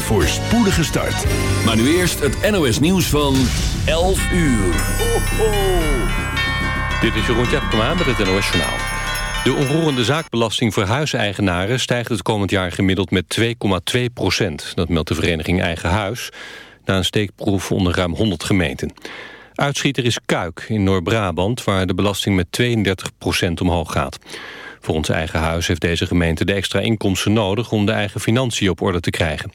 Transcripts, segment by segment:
een voorspoedige start. Maar nu eerst het NOS nieuws van 11 uur. Ho. Dit is Jeroen Tjepkema met het NOS Journaal. De onroerende zaakbelasting voor huiseigenaren stijgt het komend jaar gemiddeld met 2,2 procent. Dat meldt de vereniging Eigen Huis na een steekproef onder ruim 100 gemeenten. Uitschieter is Kuik in Noord-Brabant waar de belasting met 32 procent omhoog gaat. Voor ons eigen huis heeft deze gemeente de extra inkomsten nodig om de eigen financiën op orde te krijgen.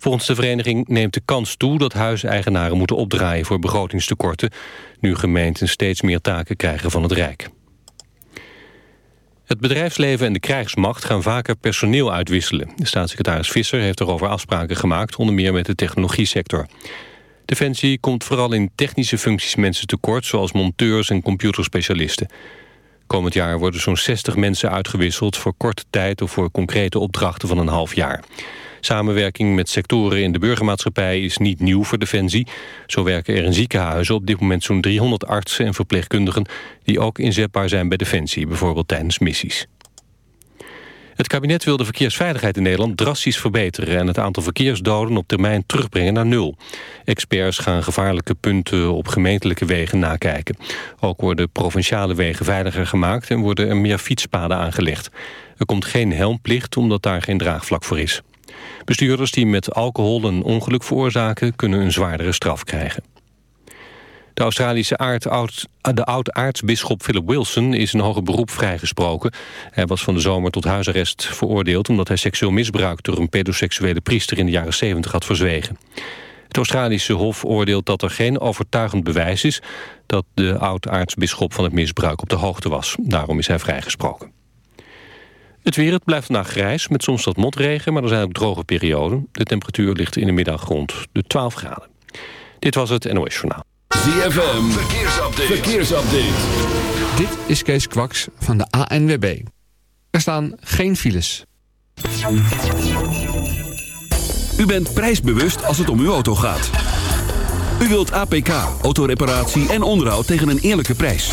Volgens de vereniging neemt de kans toe dat huiseigenaren moeten opdraaien voor begrotingstekorten, nu gemeenten steeds meer taken krijgen van het Rijk. Het bedrijfsleven en de krijgsmacht gaan vaker personeel uitwisselen. De staatssecretaris Visser heeft erover afspraken gemaakt, onder meer met de technologiesector. Defensie komt vooral in technische functies mensen tekort, zoals monteurs en computerspecialisten. Komend jaar worden zo'n 60 mensen uitgewisseld voor korte tijd of voor concrete opdrachten van een half jaar. Samenwerking met sectoren in de burgermaatschappij is niet nieuw voor Defensie. Zo werken er in ziekenhuizen op dit moment zo'n 300 artsen en verpleegkundigen... die ook inzetbaar zijn bij Defensie, bijvoorbeeld tijdens missies. Het kabinet wil de verkeersveiligheid in Nederland drastisch verbeteren... en het aantal verkeersdoden op termijn terugbrengen naar nul. Experts gaan gevaarlijke punten op gemeentelijke wegen nakijken. Ook worden provinciale wegen veiliger gemaakt... en worden er meer fietspaden aangelegd. Er komt geen helmplicht omdat daar geen draagvlak voor is. Bestuurders die met alcohol een ongeluk veroorzaken... kunnen een zwaardere straf krijgen. De Australische oud, de oud-aartsbisschop Philip Wilson is in hoger beroep vrijgesproken. Hij was van de zomer tot huisarrest veroordeeld... omdat hij seksueel misbruik door een pedoseksuele priester in de jaren 70 had verzwegen. Het Australische Hof oordeelt dat er geen overtuigend bewijs is... dat de oud-aartsbisschop van het misbruik op de hoogte was. Daarom is hij vrijgesproken. Het weer, het blijft vandaag grijs met soms wat motregen... maar er zijn ook droge perioden. De temperatuur ligt in de middag rond de 12 graden. Dit was het NOS Journaal. ZFM, verkeersupdate. verkeersupdate. Dit is Kees Kwaks van de ANWB. Er staan geen files. U bent prijsbewust als het om uw auto gaat. U wilt APK, autoreparatie en onderhoud tegen een eerlijke prijs.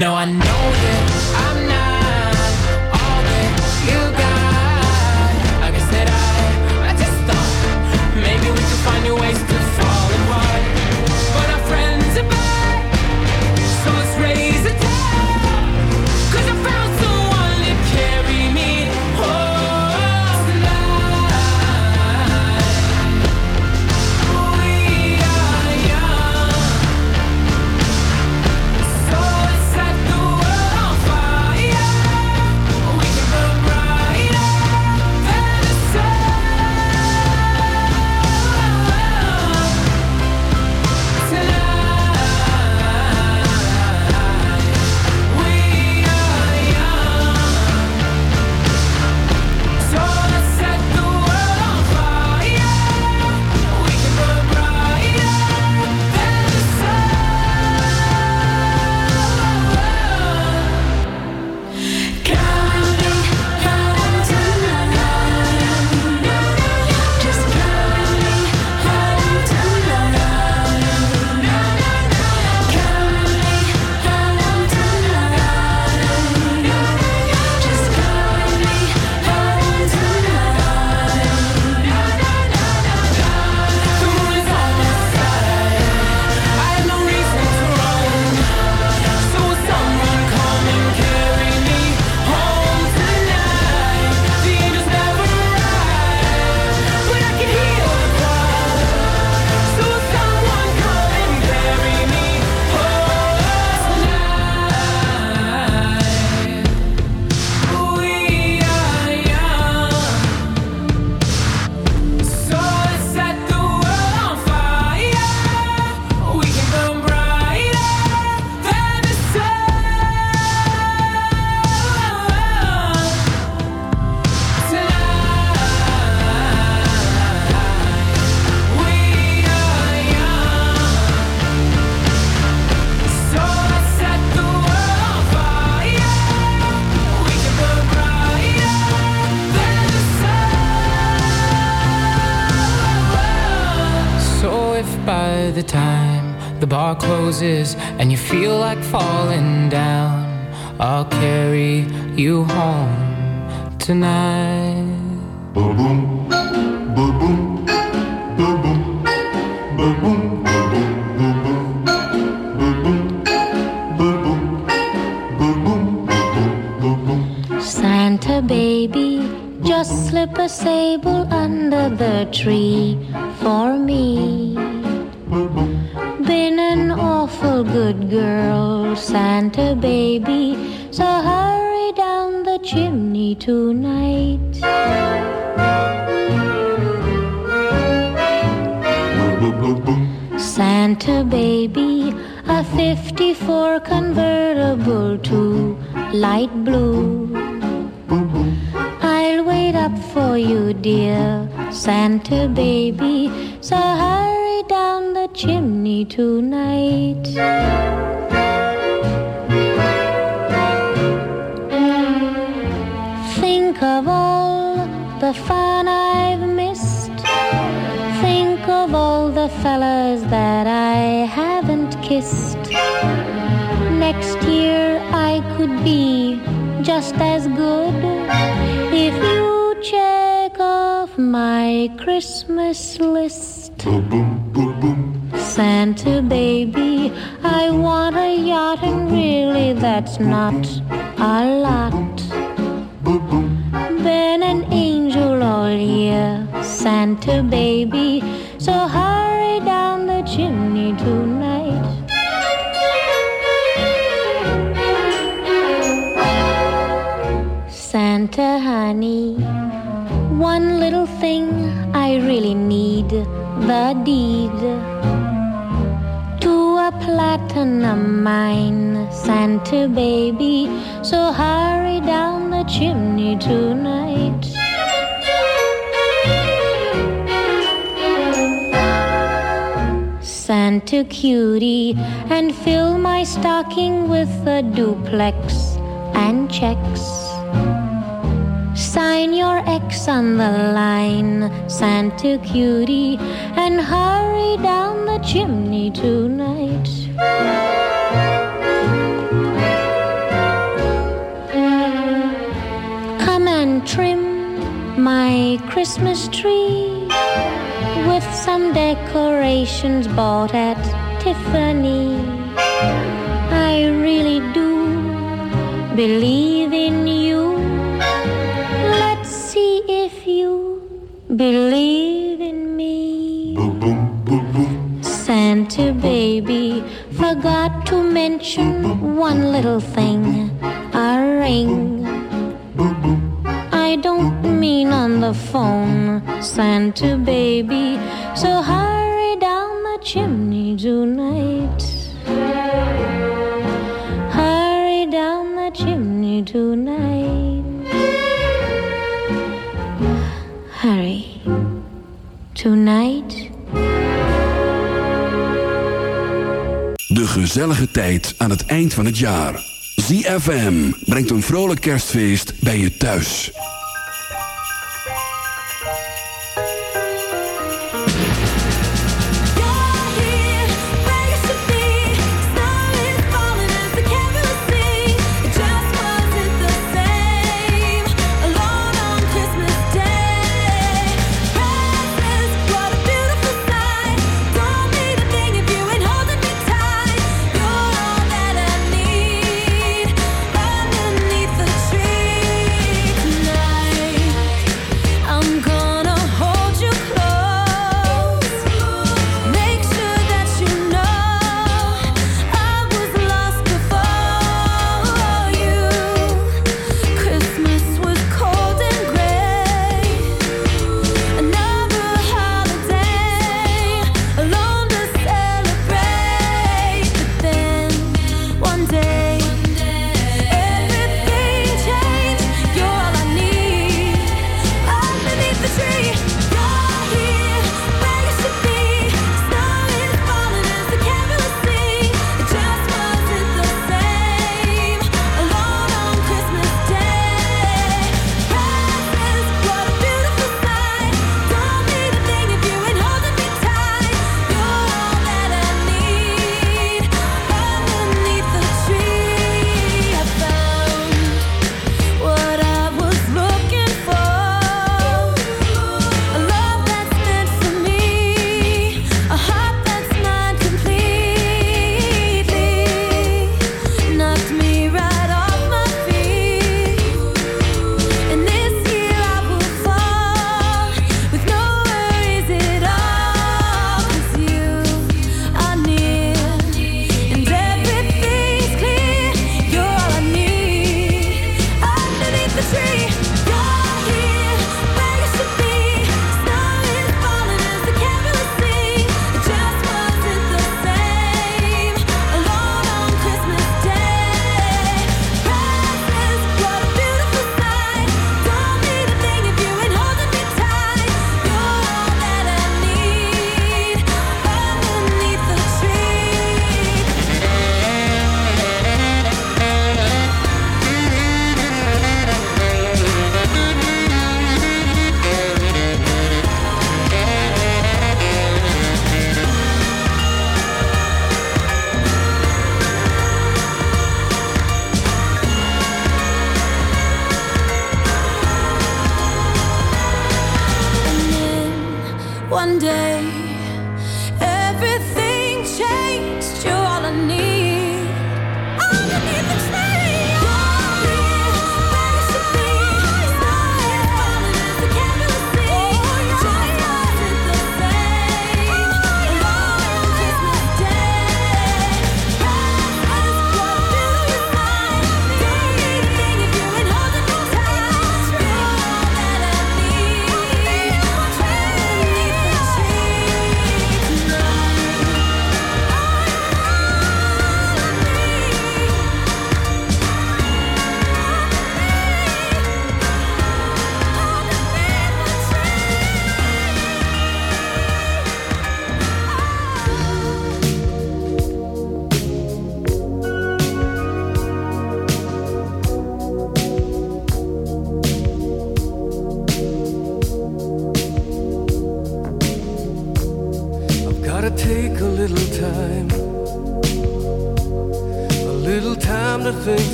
Now I know that of all the fun I've missed. Think of all the fellas that I haven't kissed. Next year I could be just as good if you check off my Christmas list. Santa baby, I want a yacht, and really that's not a lot. Santa baby, so hurry down the chimney tonight. Santa honey, one little thing I really need the deed to a platinum mine, Santa baby. So hurry down the chimney tonight. Santa cutie, and fill my stocking with a duplex and checks. Sign your X on the line, Santa cutie, and hurry down the chimney tonight. Come and trim my Christmas tree with some decorations bought at Tiffany. I really do believe in you. Let's see if you believe in me. Santa baby forgot to mention one little thing a ring. I don't mean on the phone, Santa baby. So hurry down the chimney tonight. Hurry down the chimney tonight. Hurry. Tonight. De gezellige tijd aan het eind van het jaar. ZFM brengt een vrolijk kerstfeest bij je thuis.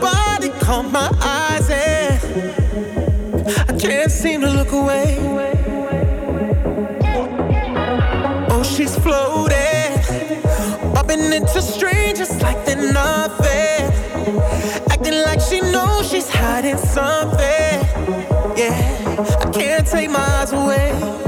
body caught my eyes and I can't seem to look away. Oh, she's floating, bumping into strangers like they're nothing, acting like she knows she's hiding something. Yeah, I can't take my eyes away.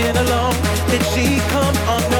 walking alone. Did she come on?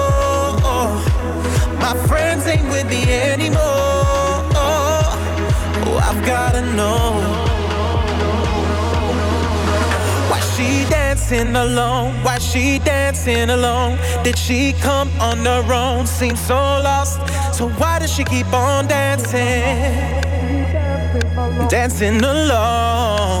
my friends ain't with me anymore. Oh, I've gotta know why she dancing alone. Why she dancing alone? Did she come on her own? Seems so lost. So why does she keep on dancing? Dancing alone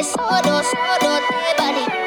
tesoro, solo te vale.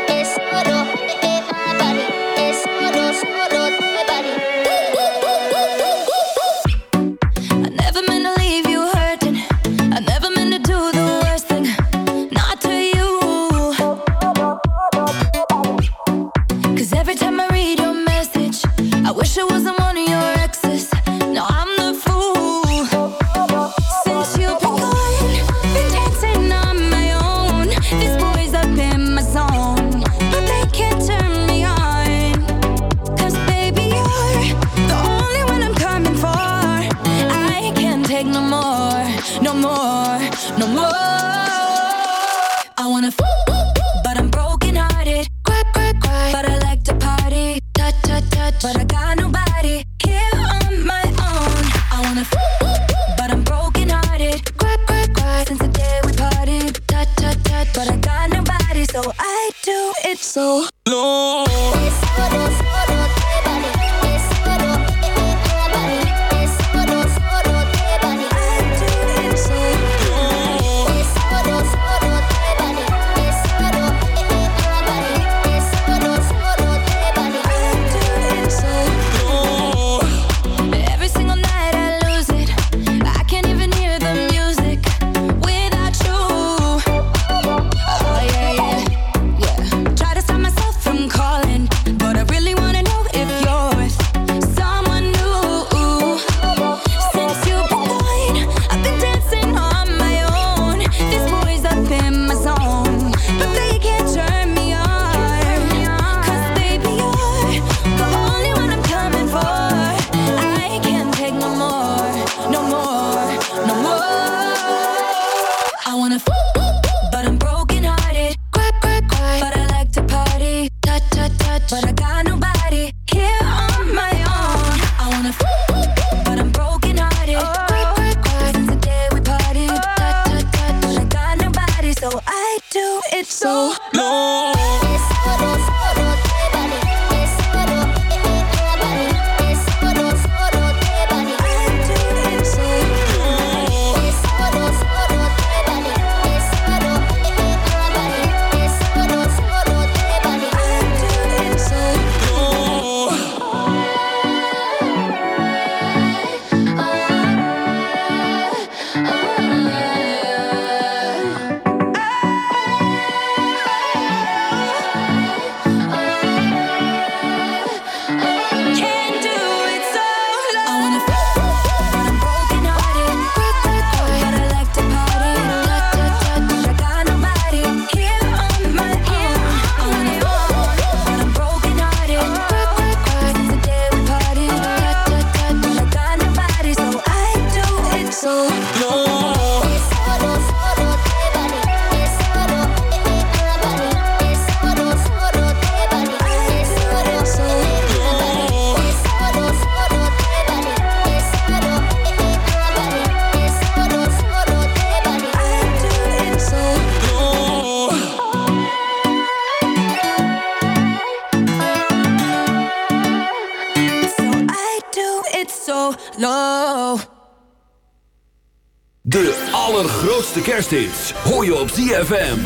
zomerhits hoor je op ZFM.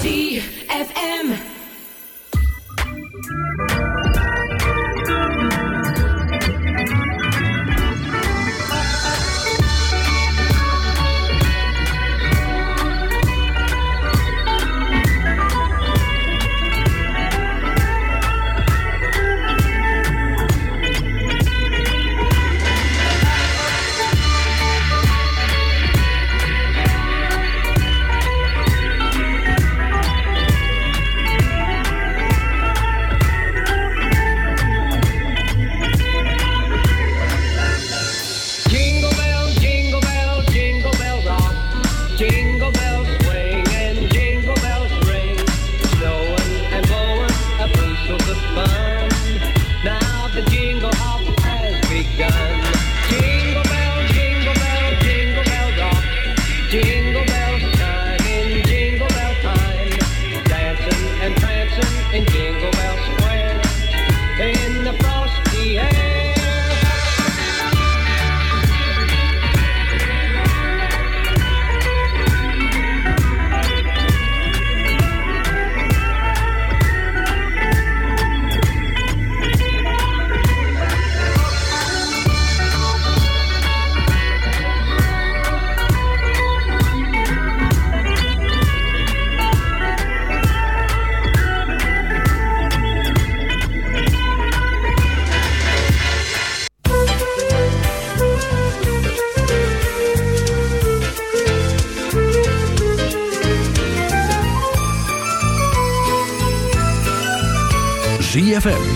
ZFM.